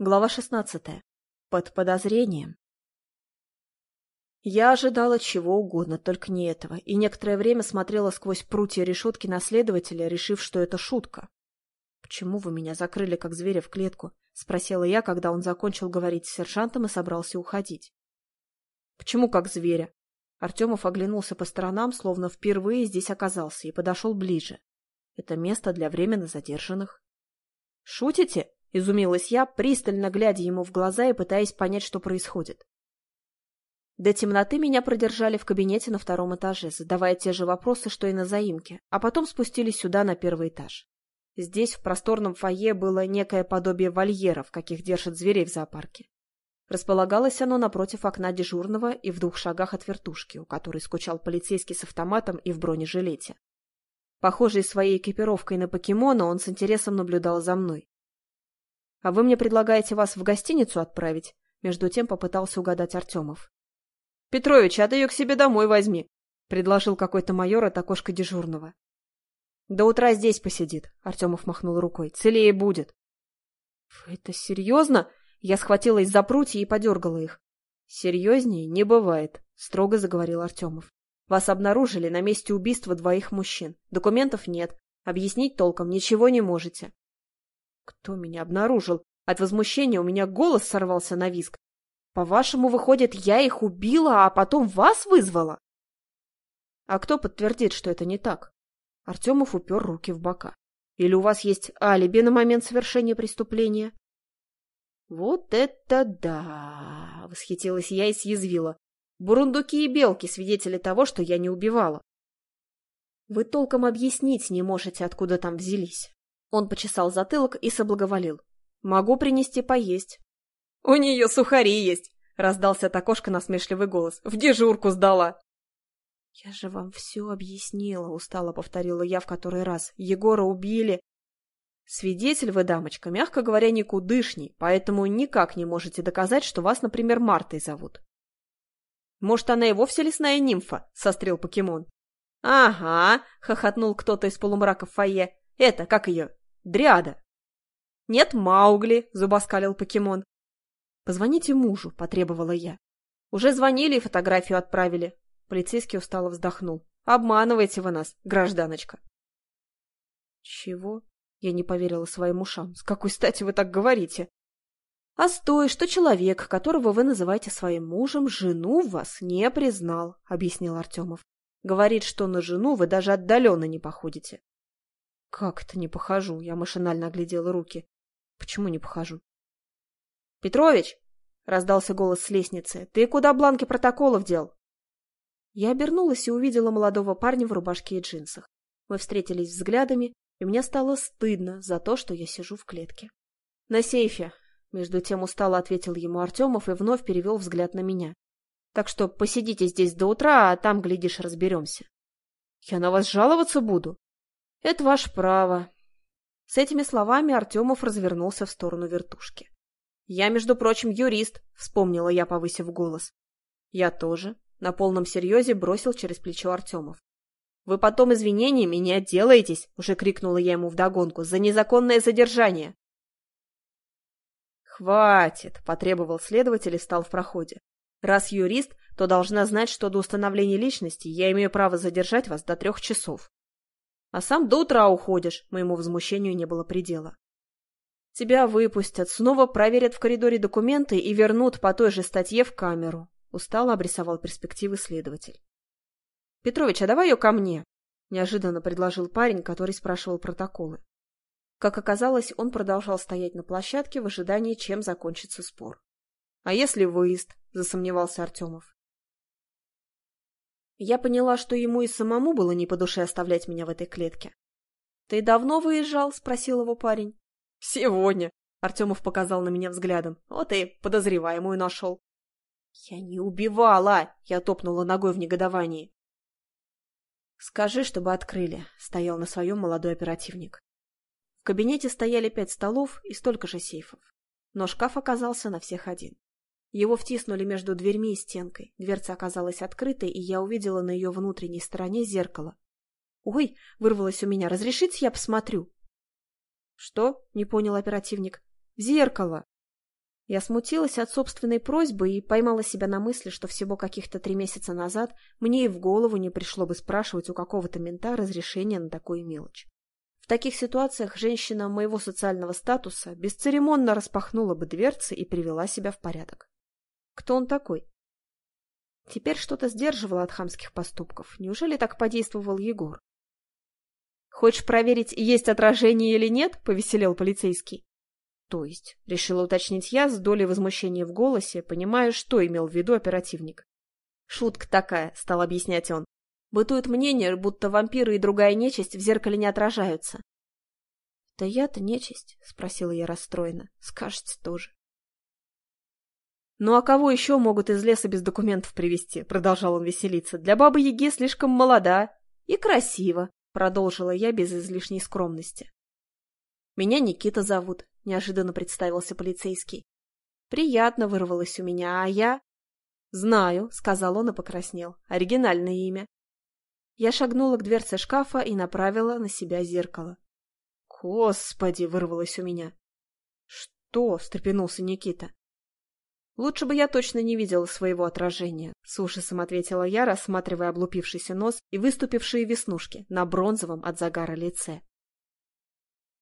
Глава шестнадцатая. Под подозрением. Я ожидала чего угодно, только не этого, и некоторое время смотрела сквозь прутья решетки на следователя, решив, что это шутка. «Почему вы меня закрыли, как зверя, в клетку?» — спросила я, когда он закончил говорить с сержантом и собрался уходить. «Почему как зверя?» Артемов оглянулся по сторонам, словно впервые здесь оказался, и подошел ближе. «Это место для временно задержанных». «Шутите?» — изумилась я, пристально глядя ему в глаза и пытаясь понять, что происходит. До темноты меня продержали в кабинете на втором этаже, задавая те же вопросы, что и на заимке, а потом спустились сюда на первый этаж. Здесь, в просторном фойе, было некое подобие вольеров, каких держат зверей в зоопарке. Располагалось оно напротив окна дежурного и в двух шагах от вертушки, у которой скучал полицейский с автоматом и в бронежилете. Похожий своей экипировкой на покемона, он с интересом наблюдал за мной. — А вы мне предлагаете вас в гостиницу отправить? Между тем попытался угадать Артемов. — Петрович, а ты ее к себе домой возьми, — предложил какой-то майор от окошка дежурного. — До утра здесь посидит, — Артемов махнул рукой. — Целее будет. — Вы это серьезно? Я схватилась за прутья и подергала их. — Серьезнее не бывает, — строго заговорил Артемов. — Вас обнаружили на месте убийства двоих мужчин. Документов нет. Объяснить толком ничего не можете. Кто меня обнаружил? От возмущения у меня голос сорвался на виск. По-вашему, выходит, я их убила, а потом вас вызвала? А кто подтвердит, что это не так? Артемов упер руки в бока. Или у вас есть алиби на момент совершения преступления? Вот это да! Восхитилась я и съязвила. Бурундуки и белки — свидетели того, что я не убивала. Вы толком объяснить не можете, откуда там взялись. Он почесал затылок и соблаговолил. «Могу принести поесть». «У нее сухари есть!» — раздался от окошка насмешливый голос. «В дежурку сдала!» «Я же вам все объяснила», — устало повторила я в который раз. «Егора убили». «Свидетель вы, дамочка, мягко говоря, никудышний, поэтому никак не можете доказать, что вас, например, Мартой зовут». «Может, она и вовсе лесная нимфа?» — сострил покемон. «Ага», — хохотнул кто-то из полумрака в фойе. «Это, как ее, Дриада. Нет, Маугли, зубоскалил покемон. Позвоните мужу, потребовала я. Уже звонили и фотографию отправили. Полицейский устало вздохнул. Обманываете вы нас, гражданочка. Чего? Я не поверила своим ушам. С какой стати вы так говорите? А с той, что человек, которого вы называете своим мужем, жену вас не признал, объяснил Артемов. Говорит, что на жену вы даже отдаленно не походите. Как это не похожу? Я машинально оглядела руки. Почему не похожу? Петрович! Раздался голос с лестницы. Ты куда бланки протоколов дел? Я обернулась и увидела молодого парня в рубашке и джинсах. Мы встретились взглядами, и мне стало стыдно за то, что я сижу в клетке. — На сейфе, — между тем устало ответил ему Артемов и вновь перевел взгляд на меня. — Так что посидите здесь до утра, а там, глядишь, разберемся. — Я на вас жаловаться буду? — Это ваше право. С этими словами Артемов развернулся в сторону вертушки. — Я, между прочим, юрист, — вспомнила я, повысив голос. — Я тоже, — на полном серьезе бросил через плечо Артемов. — Вы потом извинениями не отделаетесь, — уже крикнула я ему вдогонку, — за незаконное задержание. — Хватит, — потребовал следователь и встал в проходе. Раз юрист, то должна знать, что до установления личности я имею право задержать вас до трех часов. А сам до утра уходишь, моему возмущению не было предела. Тебя выпустят, снова проверят в коридоре документы и вернут по той же статье в камеру. Устало обрисовал перспективы следователь. Петрович, а давай ее ко мне, неожиданно предложил парень, который спрашивал протоколы. Как оказалось, он продолжал стоять на площадке в ожидании, чем закончится спор. — А если выезд? — засомневался Артемов. Я поняла, что ему и самому было не по душе оставлять меня в этой клетке. — Ты давно выезжал? — спросил его парень. — Сегодня, — Артемов показал на меня взглядом. — Вот и подозреваемую нашел. — Я не убивала! — я топнула ногой в негодовании. — Скажи, чтобы открыли, — стоял на своем молодой оперативник. В кабинете стояли пять столов и столько же сейфов. Но шкаф оказался на всех один. Его втиснули между дверьми и стенкой. Дверца оказалась открытой, и я увидела на ее внутренней стороне зеркало. «Ой!» — вырвалось у меня. «Разрешите, я посмотрю?» «Что?» — не понял оперативник. «В зеркало!» Я смутилась от собственной просьбы и поймала себя на мысли, что всего каких-то три месяца назад мне и в голову не пришло бы спрашивать у какого-то мента разрешения на такую мелочь. В таких ситуациях женщина моего социального статуса бесцеремонно распахнула бы дверцы и привела себя в порядок. Кто он такой? Теперь что-то сдерживало от хамских поступков. Неужели так подействовал Егор? «Хочешь проверить, есть отражение или нет?» — повеселел полицейский. То есть, решила уточнить я с долей возмущения в голосе, понимая, что имел в виду оперативник. Шутка такая, стал объяснять он. Бытует мнение, будто вампиры и другая нечисть в зеркале не отражаются. — Да я-то нечисть, — спросила я расстроенно. — Скажете тоже. — Ну а кого еще могут из леса без документов привести? продолжал он веселиться. — Для бабы Яги слишком молода и красиво, — продолжила я без излишней скромности. — Меня Никита зовут неожиданно представился полицейский. Приятно вырвалось у меня, а я... Знаю, сказал он и покраснел. Оригинальное имя. Я шагнула к дверце шкафа и направила на себя зеркало. Господи, вырвалось у меня. Что? встрепенулся Никита. Лучше бы я точно не видела своего отражения, с ужасом ответила я, рассматривая облупившийся нос и выступившие веснушки на бронзовом от загара лице.